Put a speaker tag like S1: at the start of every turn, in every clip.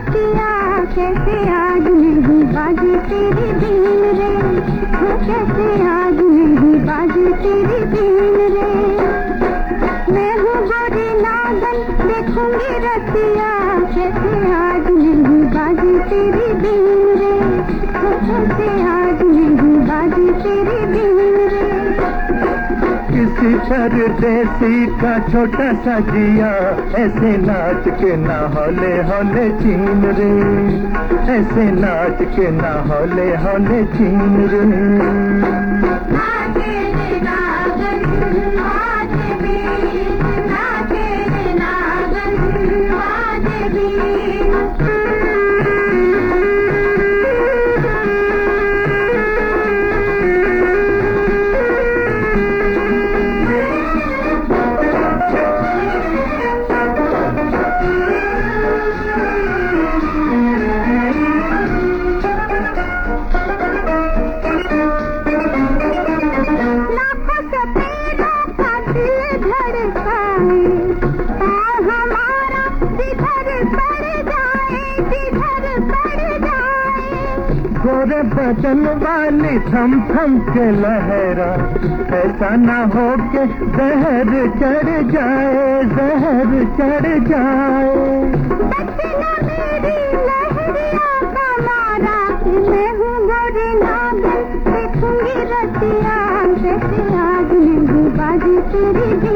S1: किया, कैसे आज नहीं बाजी तेरी बीन रे? हो, कैसे आज नहीं बाजी तेरी बीन रे? मैं हूँ गोरी नादन, देखूँगी रतिया। कैसे आज नहीं बाजी तेरी बीन रे? हो, कैसे आज नहीं बाजी तेरी बीन
S2: किसी जैसी का छोटा सा जिया। ऐसे नाच के ना होले हौले चीन रे। ऐसे नाच के ना होले हौले चीन रे। गोरे बदन वाली थम थम के लहरा, ऐसा ना हो के जहर चढ़ जाए, जहर चढ़ जाए।
S1: मेरी मारा बाजी तेरी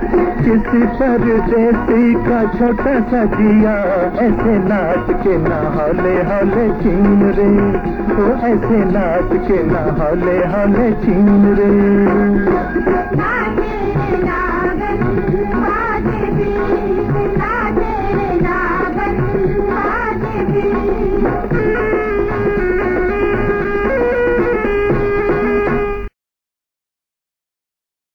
S1: किसी
S2: पर देसी का छोटा सा दिया ऐसे नाच के ना हौले हौले चीन रे। ओ, ऐसे नाच के ना हौले हौले चीन रे।